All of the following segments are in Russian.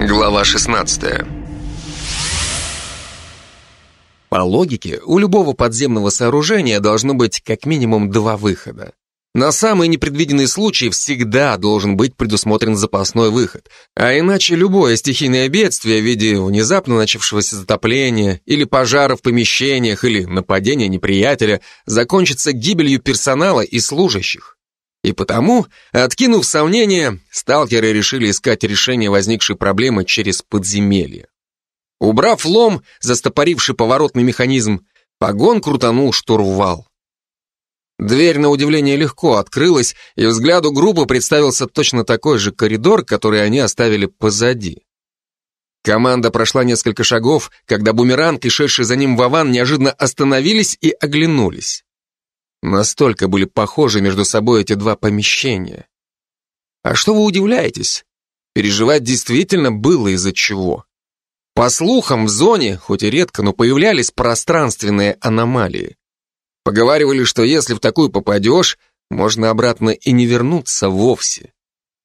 Глава 16 По логике, у любого подземного сооружения должно быть как минимум два выхода. На самый непредвиденный случай всегда должен быть предусмотрен запасной выход, а иначе любое стихийное бедствие в виде внезапно начавшегося затопления или пожара в помещениях или нападения неприятеля закончится гибелью персонала и служащих. И потому, откинув сомнения, сталкеры решили искать решение возникшей проблемы через подземелье. Убрав лом, застопоривший поворотный механизм, погон крутанул штурвал. Дверь, на удивление, легко открылась, и взгляду группы представился точно такой же коридор, который они оставили позади. Команда прошла несколько шагов, когда бумеранг и шедший за ним Вован неожиданно остановились и оглянулись. Настолько были похожи между собой эти два помещения. А что вы удивляетесь? Переживать действительно было из-за чего. По слухам, в зоне, хоть и редко, но появлялись пространственные аномалии. Поговаривали, что если в такую попадешь, можно обратно и не вернуться вовсе.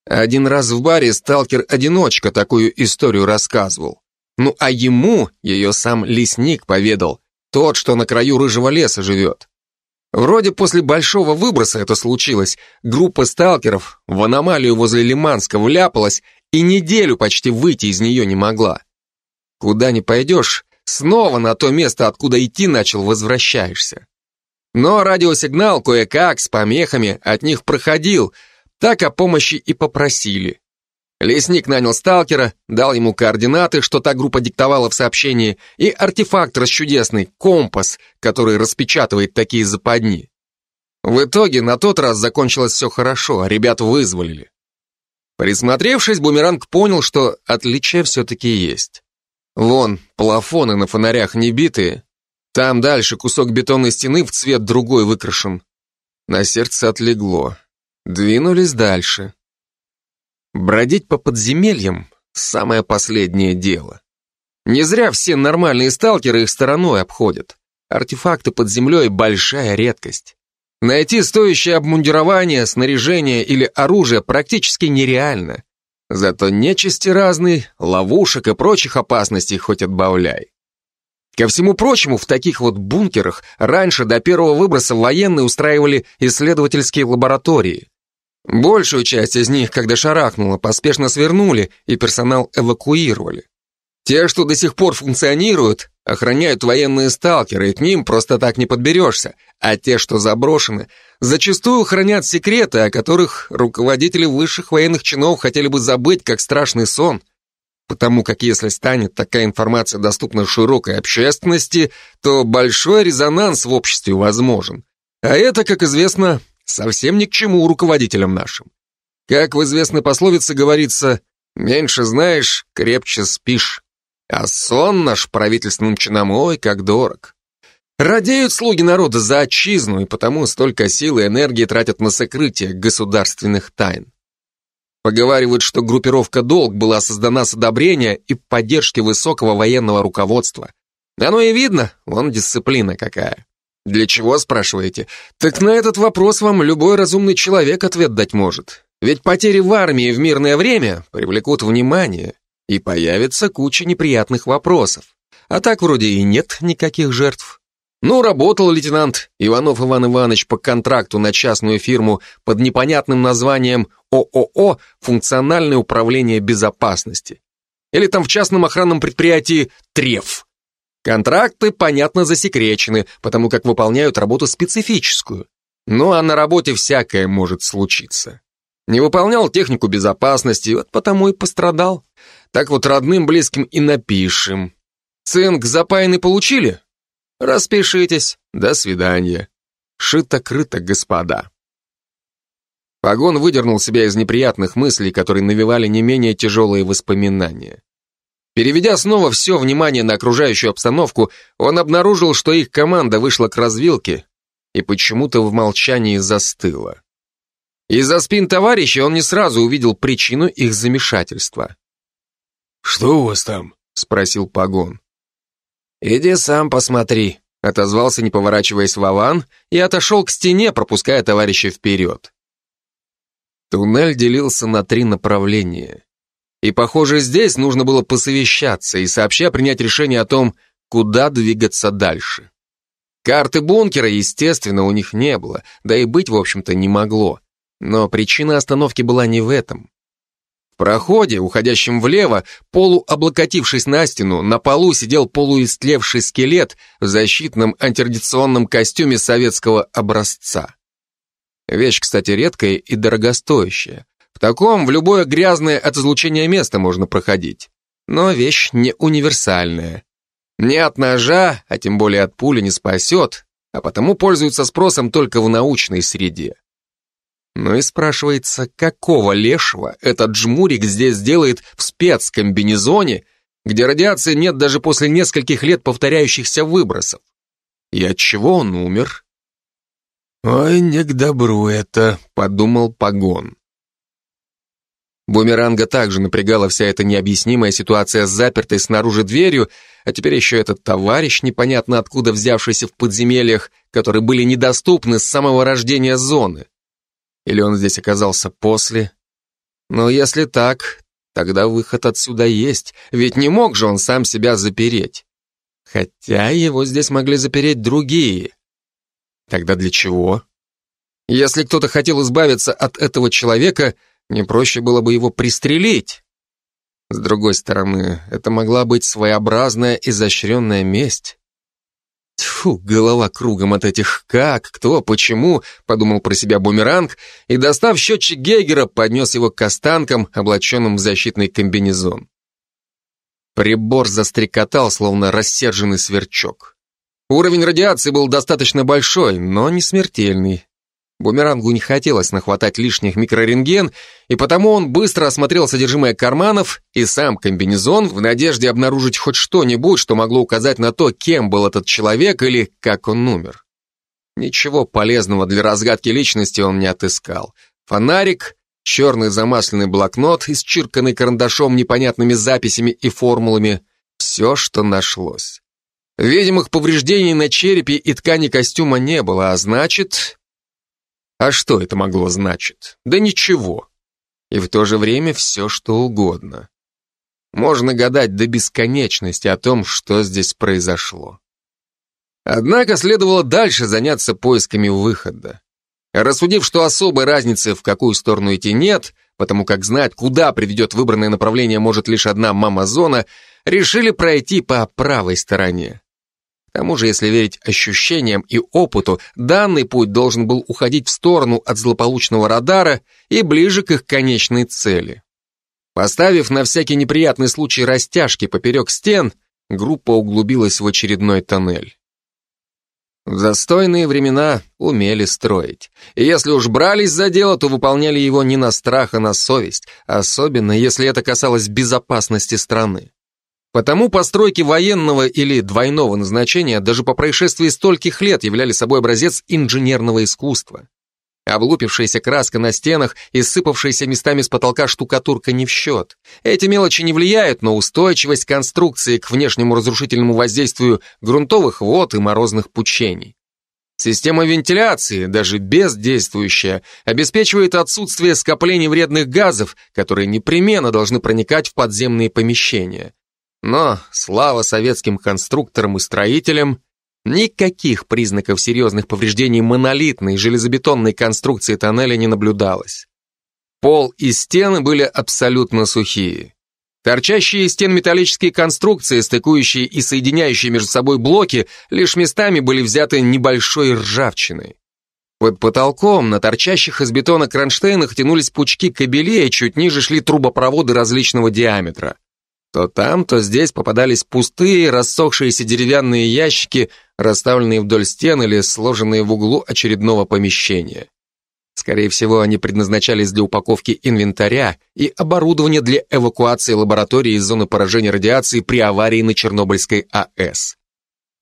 Один раз в баре сталкер-одиночка такую историю рассказывал. Ну а ему ее сам лесник поведал, тот, что на краю рыжего леса живет. Вроде после большого выброса это случилось. Группа сталкеров в аномалию возле Лиманска вляпалась и неделю почти выйти из нее не могла. Куда ни пойдешь, снова на то место, откуда идти начал, возвращаешься. Но радиосигнал кое-как, с помехами, от них проходил, так о помощи и попросили. Лесник нанял сталкера, дал ему координаты, что та группа диктовала в сообщении, и артефакт расчудесный, компас, который распечатывает такие западни. В итоге на тот раз закончилось все хорошо, а ребят вызволили. Присмотревшись, Бумеранг понял, что отличие все-таки есть. Вон, плафоны на фонарях не битые, там дальше кусок бетонной стены в цвет другой выкрашен. На сердце отлегло. Двинулись дальше. Бродить по подземельям — самое последнее дело. Не зря все нормальные сталкеры их стороной обходят. Артефакты под землей — большая редкость. Найти стоящее обмундирование, снаряжение или оружие практически нереально. Зато нечисти разной, ловушек и прочих опасностей хоть отбавляй. Ко всему прочему, в таких вот бункерах раньше до первого выброса военные устраивали исследовательские лаборатории. Большую часть из них, когда шарахнуло, поспешно свернули и персонал эвакуировали. Те, что до сих пор функционируют, охраняют военные сталкеры, и к ним просто так не подберешься, а те, что заброшены, зачастую хранят секреты, о которых руководители высших военных чинов хотели бы забыть, как страшный сон – потому как если станет такая информация доступна широкой общественности, то большой резонанс в обществе возможен. А это, как известно, совсем ни к чему руководителям нашим. Как в известной пословице говорится, меньше знаешь, крепче спишь. А сон наш правительственным чинам, ой, как дорог. Радеют слуги народа за отчизну, и потому столько сил и энергии тратят на сокрытие государственных тайн. Поговаривают, что группировка «Долг» была создана с одобрения и поддержки высокого военного руководства. Оно и видно, вон дисциплина какая. Для чего, спрашиваете? Так на этот вопрос вам любой разумный человек ответ дать может. Ведь потери в армии в мирное время привлекут внимание, и появится куча неприятных вопросов. А так вроде и нет никаких жертв. Ну, работал лейтенант Иванов Иван Иванович по контракту на частную фирму под непонятным названием ООО «Функциональное управление безопасности». Или там в частном охранном предприятии «Треф». Контракты, понятно, засекречены, потому как выполняют работу специфическую. Ну а на работе всякое может случиться. Не выполнял технику безопасности, вот потому и пострадал. Так вот родным, близким и напишем. Цинк запаянный получили? Распишитесь. До свидания. Шито-крыто, господа. Погон выдернул себя из неприятных мыслей, которые навевали не менее тяжелые воспоминания. Переведя снова все внимание на окружающую обстановку, он обнаружил, что их команда вышла к развилке и почему-то в молчании застыла. Из-за спин товарища он не сразу увидел причину их замешательства. «Что у вас там?» — спросил Погон. «Иди сам посмотри», — отозвался, не поворачиваясь Вован, и отошел к стене, пропуская товарища вперед. Туннель делился на три направления. И, похоже, здесь нужно было посовещаться и сообща принять решение о том, куда двигаться дальше. Карты бункера, естественно, у них не было, да и быть, в общем-то, не могло. Но причина остановки была не в этом. В проходе, уходящем влево, полуоблокотившись на стену, на полу сидел полуистлевший скелет в защитном антирадиационном костюме советского образца. Вещь, кстати, редкая и дорогостоящая. В таком в любое грязное от излучения место можно проходить. Но вещь не универсальная. Ни от ножа, а тем более от пули не спасет, а потому пользуется спросом только в научной среде. Ну и спрашивается, какого лешего этот жмурик здесь делает в спецкомбинезоне, где радиации нет даже после нескольких лет повторяющихся выбросов? И от чего он умер? «Ой, не к добру это», — подумал Погон. Бумеранга также напрягала вся эта необъяснимая ситуация с запертой снаружи дверью, а теперь еще этот товарищ, непонятно откуда взявшийся в подземельях, которые были недоступны с самого рождения зоны. Или он здесь оказался после? Но если так, тогда выход отсюда есть, ведь не мог же он сам себя запереть. Хотя его здесь могли запереть другие. Тогда для чего? Если кто-то хотел избавиться от этого человека, не проще было бы его пристрелить. С другой стороны, это могла быть своеобразная изощренная месть. Тьфу, голова кругом от этих «как», «кто», «почему», подумал про себя бумеранг и, достав счетчик Гейгера, поднес его к останкам, облаченным в защитный комбинезон. Прибор застрекотал, словно рассерженный сверчок. Уровень радиации был достаточно большой, но не смертельный. Бумерангу не хотелось нахватать лишних микрорентген, и потому он быстро осмотрел содержимое карманов и сам комбинезон в надежде обнаружить хоть что-нибудь, что могло указать на то, кем был этот человек или как он умер. Ничего полезного для разгадки личности он не отыскал. Фонарик, черный замасленный блокнот, исчирканный карандашом непонятными записями и формулами — все, что нашлось. Видимых повреждений на черепе и ткани костюма не было, а значит, а что это могло значить? Да ничего. И в то же время все, что угодно. Можно гадать до бесконечности о том, что здесь произошло. Однако следовало дальше заняться поисками выхода. Рассудив, что особой разницы в какую сторону идти нет, потому как знать, куда приведет выбранное направление может лишь одна мама-зона, решили пройти по правой стороне. К тому же, если верить ощущениям и опыту, данный путь должен был уходить в сторону от злополучного радара и ближе к их конечной цели. Поставив на всякий неприятный случай растяжки поперек стен, группа углубилась в очередной тоннель. В застойные времена умели строить. И если уж брались за дело, то выполняли его не на страх, а на совесть, особенно если это касалось безопасности страны. Потому постройки военного или двойного назначения даже по происшествии стольких лет являли собой образец инженерного искусства. Облупившаяся краска на стенах и сыпавшаяся местами с потолка штукатурка не в счет. Эти мелочи не влияют на устойчивость конструкции к внешнему разрушительному воздействию грунтовых вод и морозных пучений. Система вентиляции, даже бездействующая, обеспечивает отсутствие скоплений вредных газов, которые непременно должны проникать в подземные помещения. Но, слава советским конструкторам и строителям, никаких признаков серьезных повреждений монолитной железобетонной конструкции тоннеля не наблюдалось. Пол и стены были абсолютно сухие. Торчащие из стен металлические конструкции, стыкующие и соединяющие между собой блоки, лишь местами были взяты небольшой ржавчиной. Под потолком на торчащих из бетона кронштейнах тянулись пучки кабелей, чуть ниже шли трубопроводы различного диаметра. То там, то здесь попадались пустые, рассохшиеся деревянные ящики, расставленные вдоль стен или сложенные в углу очередного помещения. Скорее всего, они предназначались для упаковки инвентаря и оборудования для эвакуации лаборатории из зоны поражения радиации при аварии на Чернобыльской АЭС.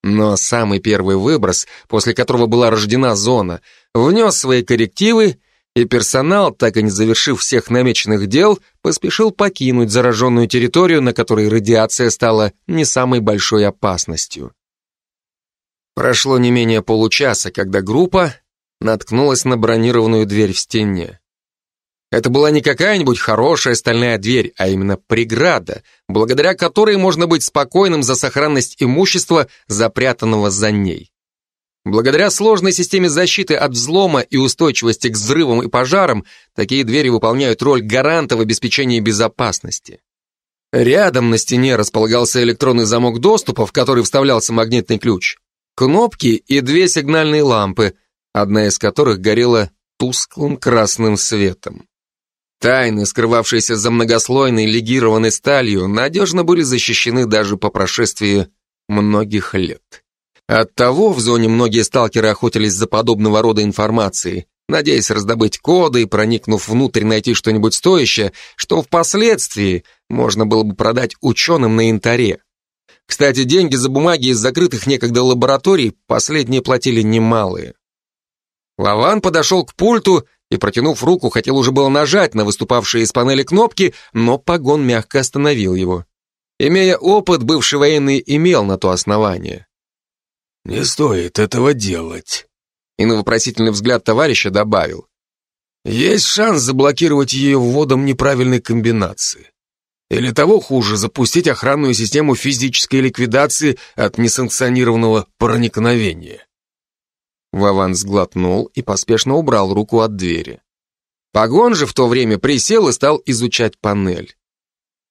Но самый первый выброс, после которого была рождена зона, внес свои коррективы и персонал, так и не завершив всех намеченных дел, поспешил покинуть зараженную территорию, на которой радиация стала не самой большой опасностью. Прошло не менее получаса, когда группа наткнулась на бронированную дверь в стене. Это была не какая-нибудь хорошая стальная дверь, а именно преграда, благодаря которой можно быть спокойным за сохранность имущества, запрятанного за ней. Благодаря сложной системе защиты от взлома и устойчивости к взрывам и пожарам, такие двери выполняют роль гаранта в обеспечении безопасности. Рядом на стене располагался электронный замок доступа, в который вставлялся магнитный ключ, кнопки и две сигнальные лампы, одна из которых горела тусклым красным светом. Тайны, скрывавшиеся за многослойной легированной сталью, надежно были защищены даже по прошествии многих лет. Оттого в зоне многие сталкеры охотились за подобного рода информацией, надеясь раздобыть коды и, проникнув внутрь, найти что-нибудь стоящее, что впоследствии можно было бы продать ученым на янтаре. Кстати, деньги за бумаги из закрытых некогда лабораторий последние платили немалые. Лаван подошел к пульту и, протянув руку, хотел уже было нажать на выступавшие из панели кнопки, но погон мягко остановил его. Имея опыт, бывший военный имел на то основание. «Не стоит этого делать», и на вопросительный взгляд товарища добавил. «Есть шанс заблокировать ее вводом неправильной комбинации. Или того хуже, запустить охранную систему физической ликвидации от несанкционированного проникновения. Вован сглотнул и поспешно убрал руку от двери. Погон же в то время присел и стал изучать панель.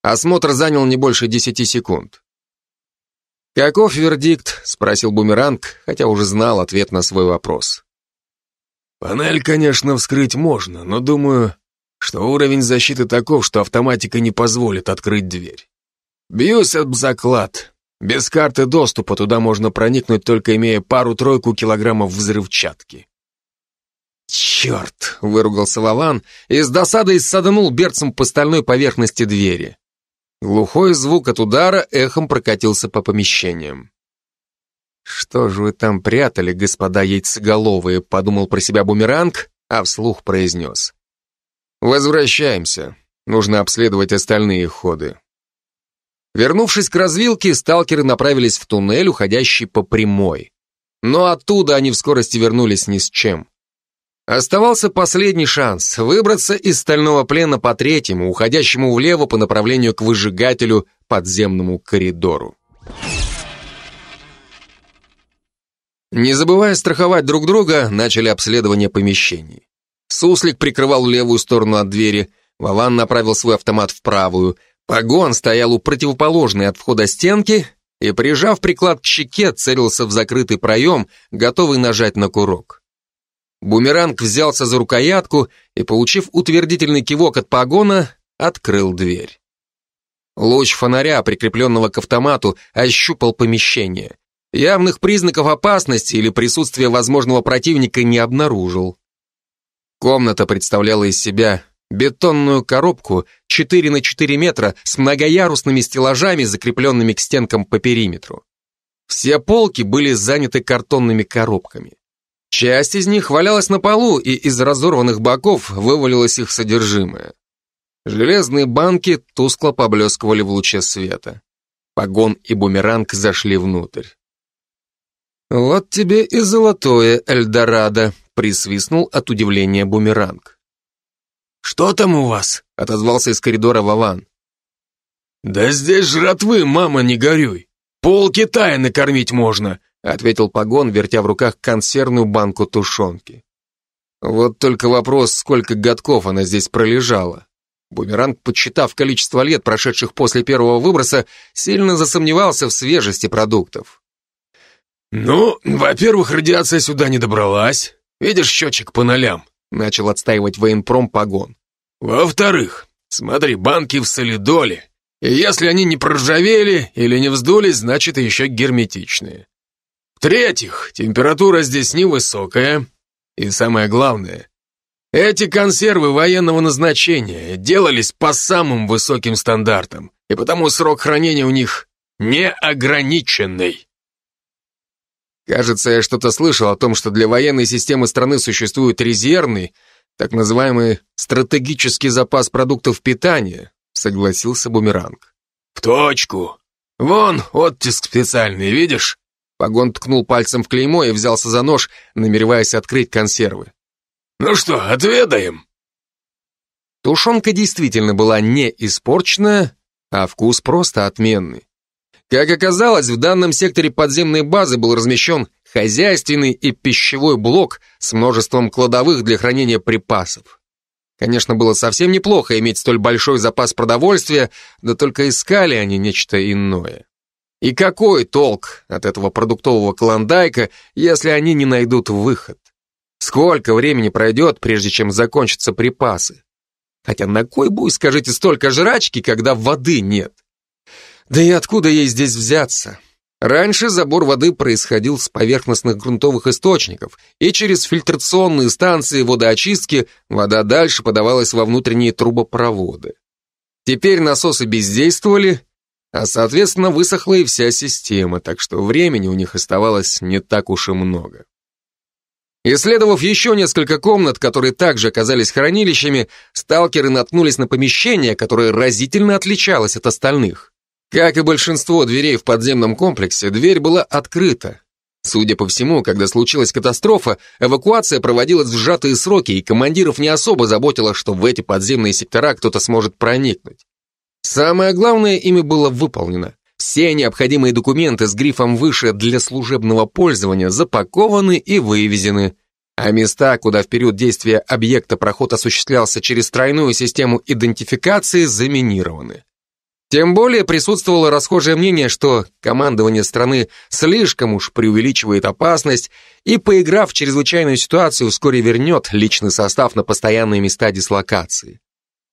Осмотр занял не больше десяти секунд. «Каков вердикт?» — спросил Бумеранг, хотя уже знал ответ на свой вопрос. «Панель, конечно, вскрыть можно, но думаю, что уровень защиты таков, что автоматика не позволит открыть дверь. Бьюсь об заклад. Без карты доступа туда можно проникнуть, только имея пару-тройку килограммов взрывчатки. «Черт!» — выругался Вован и с досадой саданул берцем по стальной поверхности двери. Глухой звук от удара эхом прокатился по помещениям. «Что же вы там прятали, господа яйцеголовые?» — подумал про себя бумеранг, а вслух произнес. «Возвращаемся. Нужно обследовать остальные ходы». Вернувшись к развилке, сталкеры направились в туннель, уходящий по прямой. Но оттуда они в скорости вернулись ни с чем. Оставался последний шанс выбраться из стального плена по третьему, уходящему влево по направлению к выжигателю подземному коридору. Не забывая страховать друг друга, начали обследование помещений. Суслик прикрывал левую сторону от двери, Вован направил свой автомат в правую – Погон стоял у противоположной от входа стенки и, прижав приклад к щеке, целился в закрытый проем, готовый нажать на курок. Бумеранг взялся за рукоятку и, получив утвердительный кивок от погона, открыл дверь. Луч фонаря, прикрепленного к автомату, ощупал помещение. Явных признаков опасности или присутствия возможного противника не обнаружил. Комната представляла из себя бетонную коробку 4 на 4 метра с многоярусными стеллажами, закрепленными к стенкам по периметру. Все полки были заняты картонными коробками. Часть из них валялась на полу, и из разорванных боков вывалилось их содержимое. Железные банки тускло поблескивали в луче света. Погон и бумеранг зашли внутрь. «Вот тебе и золотое Эльдорадо», — присвистнул от удивления бумеранг. «Что там у вас?» — отозвался из коридора Вован. «Да здесь жратвы, мама, не горюй. Пол Китая накормить можно», — ответил Погон, вертя в руках консервную банку тушенки. Вот только вопрос, сколько годков она здесь пролежала. Бумеранг, подсчитав количество лет, прошедших после первого выброса, сильно засомневался в свежести продуктов. «Ну, во-первых, радиация сюда не добралась. Видишь счетчик по нолям?» Начал отстаивать военпром погон. Во-вторых, смотри, банки в солидоле. И если они не проржавели или не вздулись, значит еще герметичные. В-третьих, температура здесь невысокая. И самое главное, эти консервы военного назначения делались по самым высоким стандартам, и потому срок хранения у них неограниченный. Кажется, я что-то слышал о том, что для военной системы страны существует резервный, так называемый стратегический запас продуктов питания, согласился Бумеранг. В точку. Вон оттиск специальный, видишь? Погон ткнул пальцем в клеймо и взялся за нож, намереваясь открыть консервы. Ну что, отведаем? Тушенка действительно была не испорченная, а вкус просто отменный. Как оказалось, в данном секторе подземной базы был размещен хозяйственный и пищевой блок с множеством кладовых для хранения припасов. Конечно, было совсем неплохо иметь столь большой запас продовольствия, да только искали они нечто иное. И какой толк от этого продуктового клондайка, если они не найдут выход? Сколько времени пройдет, прежде чем закончатся припасы? Хотя на кой буй, скажите, столько жрачки, когда воды нет? Да и откуда ей здесь взяться? Раньше забор воды происходил с поверхностных грунтовых источников, и через фильтрационные станции водоочистки вода дальше подавалась во внутренние трубопроводы. Теперь насосы бездействовали, а соответственно высохла и вся система, так что времени у них оставалось не так уж и много. Исследовав еще несколько комнат, которые также оказались хранилищами, сталкеры наткнулись на помещение, которое разительно отличалось от остальных. Как и большинство дверей в подземном комплексе, дверь была открыта. Судя по всему, когда случилась катастрофа, эвакуация проводилась в сжатые сроки, и командиров не особо заботило, что в эти подземные сектора кто-то сможет проникнуть. Самое главное ими было выполнено. Все необходимые документы с грифом «выше» для служебного пользования запакованы и вывезены, а места, куда в период действия объекта проход осуществлялся через тройную систему идентификации, заминированы. Тем более присутствовало расхожее мнение, что командование страны слишком уж преувеличивает опасность и, поиграв в чрезвычайную ситуацию, вскоре вернет личный состав на постоянные места дислокации.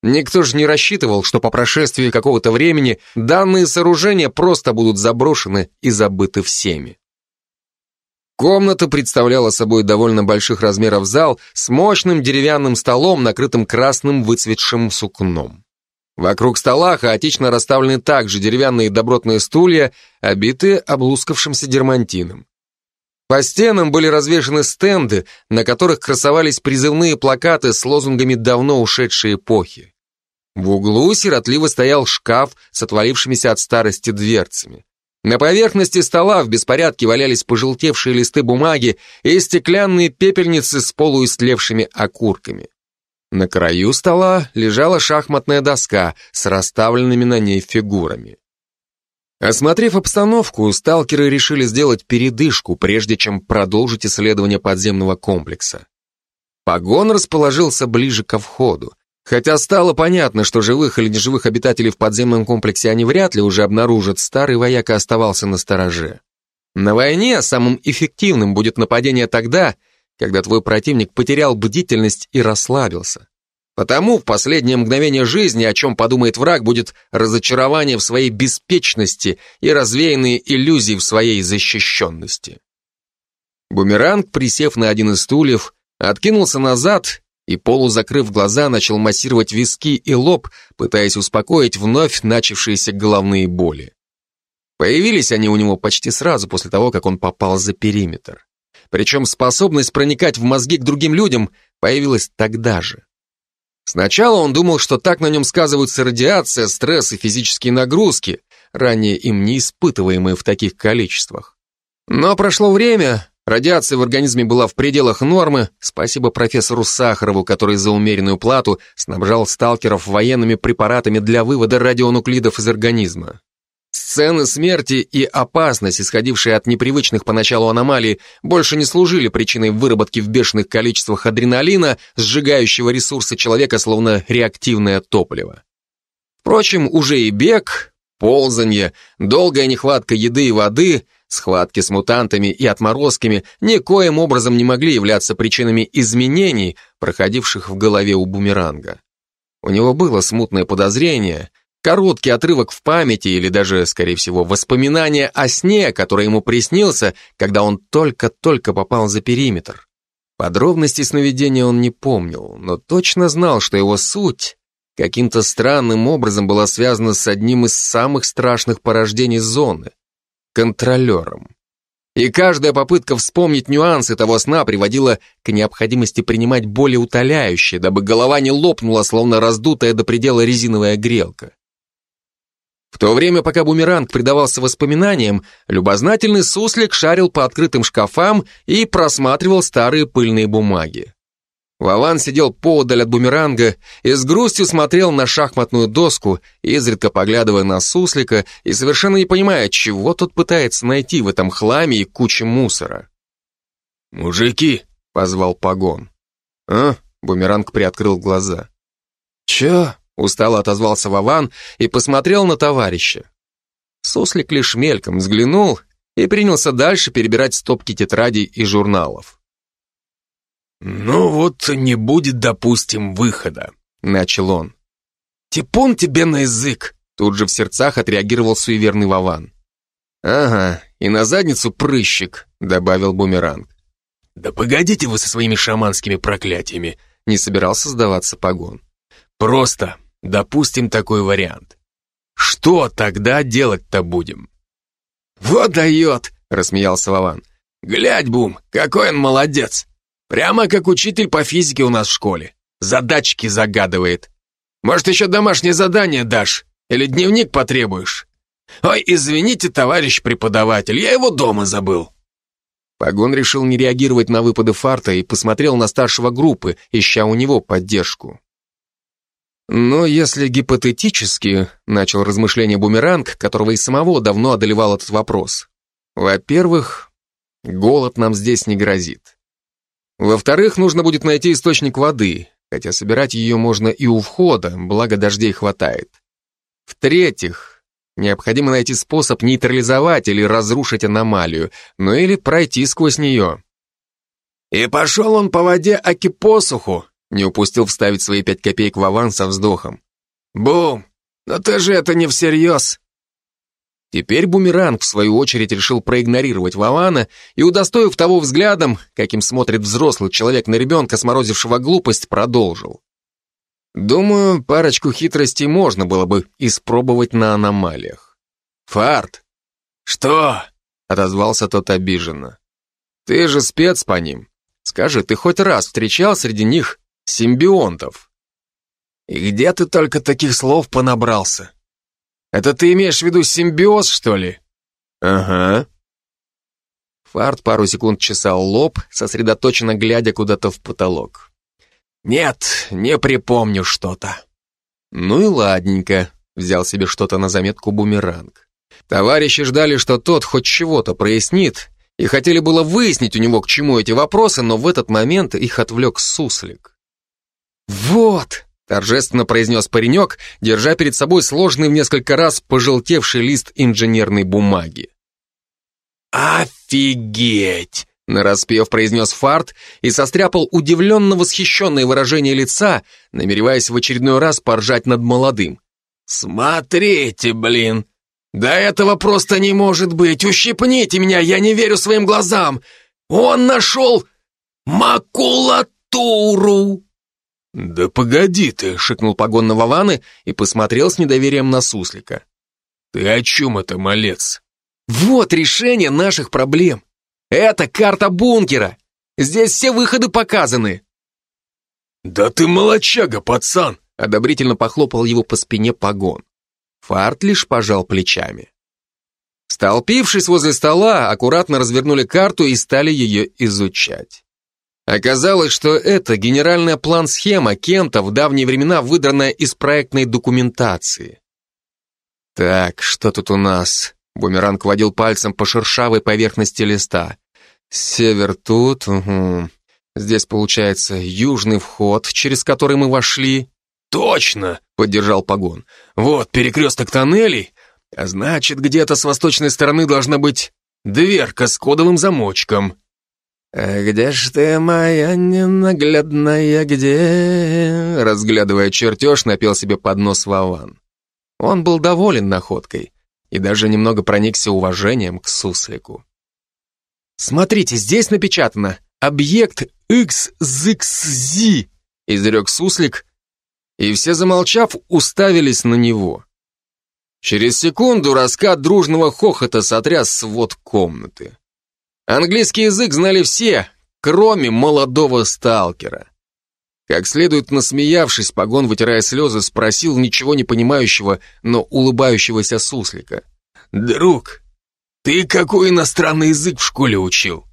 Никто же не рассчитывал, что по прошествии какого-то времени данные сооружения просто будут заброшены и забыты всеми. Комната представляла собой довольно больших размеров зал с мощным деревянным столом, накрытым красным выцветшим сукном. Вокруг стола хаотично расставлены также деревянные добротные стулья, обитые облускавшимся дермантином. По стенам были развешаны стенды, на которых красовались призывные плакаты с лозунгами давно ушедшей эпохи. В углу сиротливо стоял шкаф с отвалившимися от старости дверцами. На поверхности стола в беспорядке валялись пожелтевшие листы бумаги и стеклянные пепельницы с полуистлевшими окурками. На краю стола лежала шахматная доска с расставленными на ней фигурами. Осмотрев обстановку, сталкеры решили сделать передышку, прежде чем продолжить исследование подземного комплекса. Погон расположился ближе ко входу. Хотя стало понятно, что живых или неживых обитателей в подземном комплексе они вряд ли уже обнаружат, старый вояка оставался на стороже. На войне самым эффективным будет нападение тогда, когда твой противник потерял бдительность и расслабился. Потому в последнее мгновение жизни, о чем подумает враг, будет разочарование в своей беспечности и развеянные иллюзии в своей защищенности. Бумеранг, присев на один из стульев, откинулся назад и, полузакрыв глаза, начал массировать виски и лоб, пытаясь успокоить вновь начавшиеся головные боли. Появились они у него почти сразу после того, как он попал за периметр. Причем способность проникать в мозги к другим людям появилась тогда же. Сначала он думал, что так на нем сказываются радиация, стресс и физические нагрузки, ранее им не испытываемые в таких количествах. Но прошло время, радиация в организме была в пределах нормы, спасибо профессору Сахарову, который за умеренную плату снабжал сталкеров военными препаратами для вывода радионуклидов из организма. Сцены смерти и опасность, исходившие от непривычных поначалу аномалий, больше не служили причиной выработки в бешеных количествах адреналина, сжигающего ресурсы человека словно реактивное топливо. Впрочем, уже и бег, ползанье, долгая нехватка еды и воды, схватки с мутантами и отморозками никоим образом не могли являться причинами изменений, проходивших в голове у бумеранга. У него было смутное подозрение, Короткий отрывок в памяти или даже, скорее всего, воспоминание о сне, который ему приснился, когда он только-только попал за периметр. Подробности сновидения он не помнил, но точно знал, что его суть каким-то странным образом была связана с одним из самых страшных порождений зоны — контролером. И каждая попытка вспомнить нюансы того сна приводила к необходимости принимать более утоляющие, дабы голова не лопнула, словно раздутая до предела резиновая грелка. В то время, пока бумеранг предавался воспоминаниям, любознательный суслик шарил по открытым шкафам и просматривал старые пыльные бумаги. Вован сидел поодаль от бумеранга и с грустью смотрел на шахматную доску, изредка поглядывая на суслика и совершенно не понимая, чего тот пытается найти в этом хламе и куче мусора. «Мужики!» — позвал Погон. «А?» — бумеранг приоткрыл глаза. «Чё?» — устало отозвался Вован и посмотрел на товарища. Суслик лишь мельком взглянул и принялся дальше перебирать стопки тетрадей и журналов. «Ну вот не будет, допустим, выхода», — начал он. «Типун тебе на язык!» Тут же в сердцах отреагировал суеверный Вован. «Ага, и на задницу прыщик», — добавил бумеранг. «Да погодите вы со своими шаманскими проклятиями», — не собирался сдаваться погон. «Просто допустим такой вариант. Что тогда делать-то будем?» «Вот дает!» — рассмеялся Вован. «Глядь, Бум, какой он молодец! Прямо как учитель по физике у нас в школе. Задачки загадывает. Может, еще домашнее задание дашь? Или дневник потребуешь? Ой, извините, товарищ преподаватель, я его дома забыл. Погон решил не реагировать на выпады фарта и посмотрел на старшего группы, ища у него поддержку. Но если гипотетически, начал размышление бумеранг, которого и самого давно одолевал этот вопрос. Во-первых, голод нам здесь не грозит. Во-вторых, нужно будет найти источник воды, хотя собирать ее можно и у входа, благо дождей хватает. В-третьих, необходимо найти способ нейтрализовать или разрушить аномалию, ну или пройти сквозь нее. «И пошел он по воде аки посуху», не упустил вставить свои пять копеек в аванс со вздохом. «Бум! Но ты же это не всерьез!» Теперь Бумеранг, в свою очередь, решил проигнорировать Вована и, удостоив того взглядом, каким смотрит взрослый человек на ребенка, сморозившего глупость, продолжил. Думаю, парочку хитростей можно было бы испробовать на аномалиях. Фарт. Что? Отозвался тот обиженно. Ты же спец по ним. Скажи, ты хоть раз встречал среди них симбионтов? И где ты только таких слов понабрался? Это ты имеешь в виду симбиоз, что ли? Ага. Фарт пару секунд чесал лоб, сосредоточенно глядя куда-то в потолок. Нет, не припомню что-то. Ну и ладненько, взял себе что-то на заметку бумеранг. Товарищи ждали, что тот хоть чего-то прояснит, и хотели было выяснить у него, к чему эти вопросы, но в этот момент их отвлек суслик. «Вот!» торжественно произнес паренек, держа перед собой сложный в несколько раз пожелтевший лист инженерной бумаги. «Офигеть!» нараспев произнес Фарт и состряпал удивленно восхищенное выражение лица, намереваясь в очередной раз поржать над молодым. «Смотрите, блин! Да этого просто не может быть! Ущипните меня, я не верю своим глазам! Он нашел макулатуру!» «Да погоди ты!» — шикнул погон на Вованы и посмотрел с недоверием на Суслика. «Ты о чем это, малец?» «Вот решение наших проблем! Это карта бункера! Здесь все выходы показаны!» «Да ты молочага, пацан!» — одобрительно похлопал его по спине погон. Фарт лишь пожал плечами. Столпившись возле стола, аккуратно развернули карту и стали ее изучать. Оказалось, что это генеральная план-схема кем-то в давние времена выдранная из проектной документации. Так, что тут у нас? Бумеранг водил пальцем по шершавой поверхности листа. Север тут, угу. Здесь получается южный вход, через который мы вошли. Точно, поддержал Погон. Вот перекресток тоннелей, а значит, где-то с восточной стороны должна быть дверка с кодовым замочком. «А где ж ты, моя ненаглядная, где?» Разглядывая чертеж, напел себе под нос Вован. Он был доволен находкой и даже немного проникся уважением к суслику. «Смотрите, здесь напечатано «Объект XZXZ», изрек суслик, и все, замолчав, уставились на него. Через секунду раскат дружного хохота сотряс свод комнаты. Английский язык знали все, кроме молодого сталкера. Как следует насмеявшись, Погон, вытирая слезы, спросил ничего не понимающего, но улыбающегося суслика. «Друг, ты какой иностранный язык в школе учил?»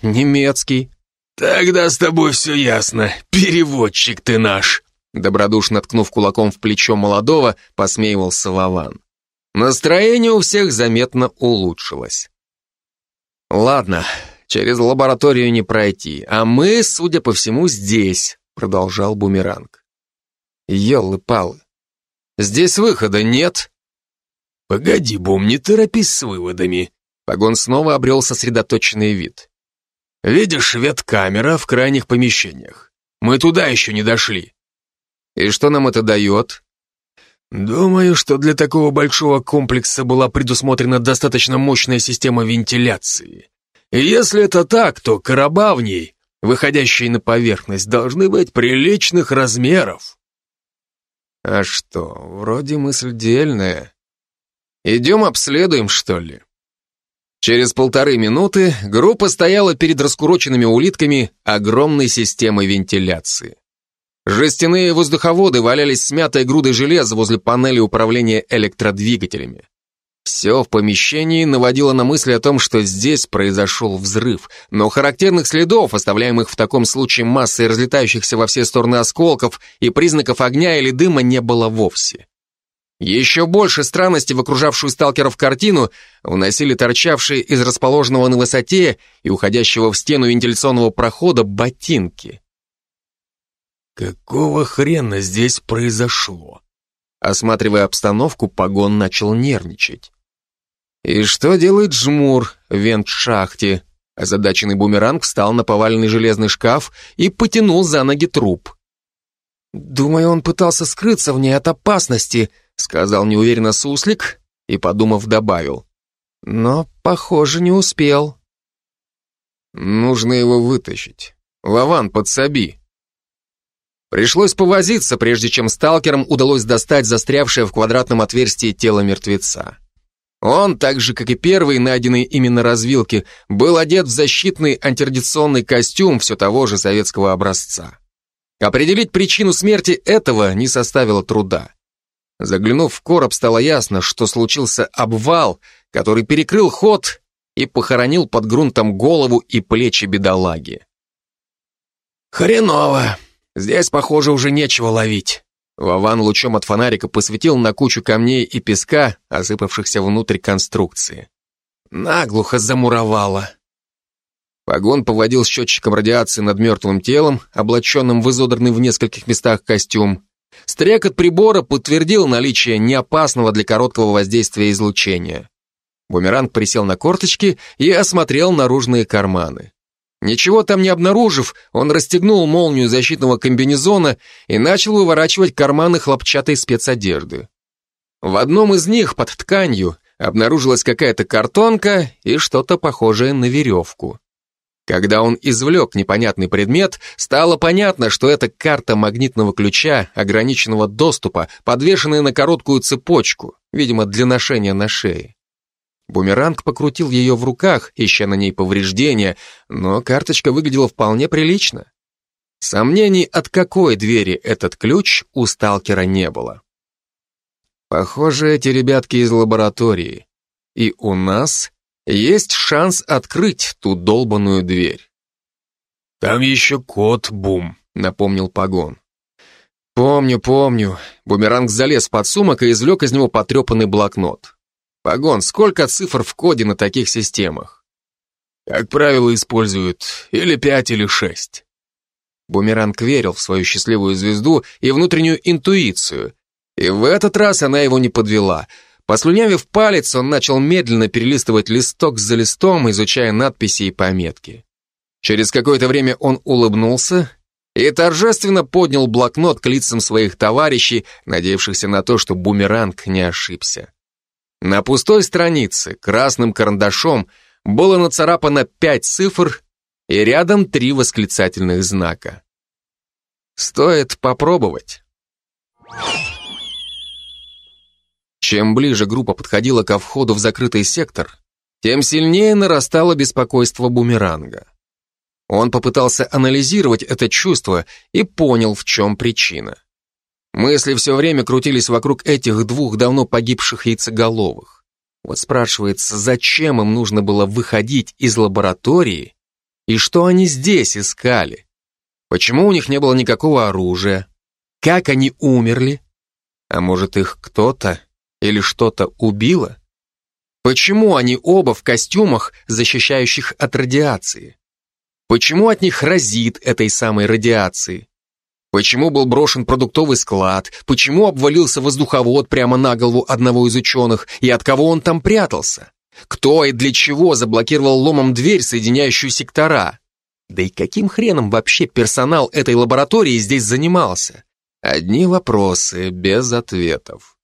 «Немецкий». «Тогда с тобой все ясно. Переводчик ты наш!» Добродушно ткнув кулаком в плечо молодого, посмеивался Вован. Настроение у всех заметно улучшилось. «Ладно, через лабораторию не пройти, а мы, судя по всему, здесь», продолжал Бумеранг. «Елы-палы, здесь выхода нет?» «Погоди, Бум, не торопись с выводами». Погон снова обрел сосредоточенный вид. «Видишь, веткамера в крайних помещениях. Мы туда еще не дошли. И что нам это дает? Думаю, что для такого большого комплекса была предусмотрена достаточно мощная система вентиляции. И если это так, то короба в ней, выходящие на поверхность, должны быть приличных размеров. А что, вроде мысль дельная. Идем обследуем, что ли? Через полторы минуты группа стояла перед раскуроченными улитками огромной системой вентиляции. Жестяные воздуховоды валялись смятой грудой железа возле панели управления электродвигателями. Все в помещении наводило на мысли о том, что здесь произошел взрыв, но характерных следов, оставляемых в таком случае массой разлетающихся во все стороны осколков и признаков огня или дыма не было вовсе. Еще больше странностей в окружавшую сталкеров картину вносили торчавшие из расположенного на высоте и уходящего в стену вентиляционного прохода ботинки. Какого хрена здесь произошло? Осматривая обстановку, погон начал нервничать. И что делает жмур в вент-шахте? Озадаченный бумеранг встал на поваленный железный шкаф и потянул за ноги труп. «Думаю, он пытался скрыться в ней от опасности», сказал неуверенно суслик и, подумав, добавил. «Но, похоже, не успел». «Нужно его вытащить. Лаван, подсоби», Пришлось повозиться, прежде чем сталкерам удалось достать застрявшее в квадратном отверстии тело мертвеца. Он, так же, как и первый, найденный именно развилки, был одет в защитный антирадиационный костюм все того же советского образца. Определить причину смерти этого не составило труда. Заглянув в короб, стало ясно, что случился обвал, который перекрыл ход и похоронил под грунтом голову и плечи бедолаги. «Хреново!» Здесь, похоже, уже нечего ловить. Вован лучом от фонарика посветил на кучу камней и песка, осыпавшихся внутрь конструкции. Наглухо замуровало. Погон поводил счетчиком радиации над мертвым телом, облаченным в изодранный в нескольких местах костюм. Стрекот прибора подтвердил наличие неопасного для короткого воздействия излучения. Бумеранг присел на корточки и осмотрел наружные карманы. Ничего там не обнаружив, он расстегнул молнию защитного комбинезона и начал выворачивать карманы хлопчатой спецодежды. В одном из них, под тканью, обнаружилась какая-то картонка и что-то похожее на веревку. Когда он извлек непонятный предмет, стало понятно, что это карта магнитного ключа ограниченного доступа, подвешенная на короткую цепочку, видимо, для ношения на шее. Бумеранг покрутил ее в руках, ища на ней повреждения, но карточка выглядела вполне прилично. Сомнений, от какой двери этот ключ, у сталкера не было. Похоже, эти ребятки из лаборатории. И у нас есть шанс открыть ту долбанную дверь. «Там еще кот Бум», — напомнил Погон. «Помню, помню». Бумеранг залез под сумок и извлек из него потрепанный блокнот. Погон, сколько цифр в коде на таких системах? Как правило, используют или пять, или шесть. Бумеранг верил в свою счастливую звезду и внутреннюю интуицию. И в этот раз она его не подвела. Послюнявив палец, он начал медленно перелистывать листок за листом, изучая надписи и пометки. Через какое-то время он улыбнулся и торжественно поднял блокнот к лицам своих товарищей, надеявшихся на то, что бумеранг не ошибся. На пустой странице красным карандашом было нацарапано пять цифр и рядом три восклицательных знака. Стоит попробовать. Чем ближе группа подходила ко входу в закрытый сектор, тем сильнее нарастало беспокойство бумеранга. Он попытался анализировать это чувство и понял, в чем причина. Мысли все время крутились вокруг этих двух давно погибших яйцеголовых. Вот спрашивается, зачем им нужно было выходить из лаборатории И что они здесь искали? Почему у них не было никакого оружия? Как они умерли? А может, их кто-то или что-то убило? Почему они оба в костюмах, защищающих от радиации? Почему от них разит этой самой радиации? Почему был брошен продуктовый склад? Почему обвалился воздуховод прямо на голову одного из ученых? И от кого он там прятался? Кто и для чего заблокировал ломом дверь, соединяющую сектора? Да и каким хреном вообще персонал этой лаборатории здесь занимался? Одни вопросы без ответов.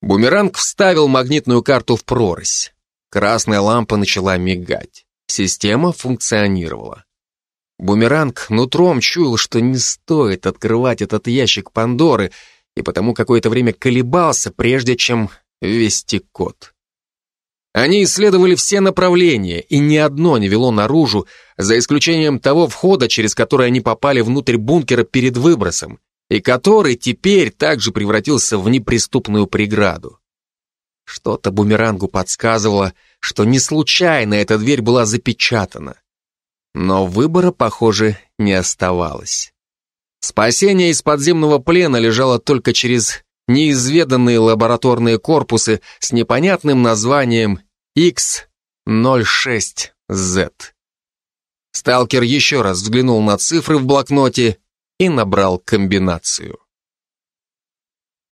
Бумеранг вставил магнитную карту в прорезь. Красная лампа начала мигать. Система функционировала. Бумеранг нутром чуял, что не стоит открывать этот ящик Пандоры, и потому какое-то время колебался, прежде чем ввести код. Они исследовали все направления, и ни одно не вело наружу, за исключением того входа, через который они попали внутрь бункера перед выбросом, и который теперь также превратился в неприступную преграду. Что-то бумерангу подсказывало, что не случайно эта дверь была запечатана. Но выбора, похоже, не оставалось. Спасение из подземного плена лежало только через неизведанные лабораторные корпусы с непонятным названием X06Z. Сталкер еще раз взглянул на цифры в блокноте и набрал комбинацию.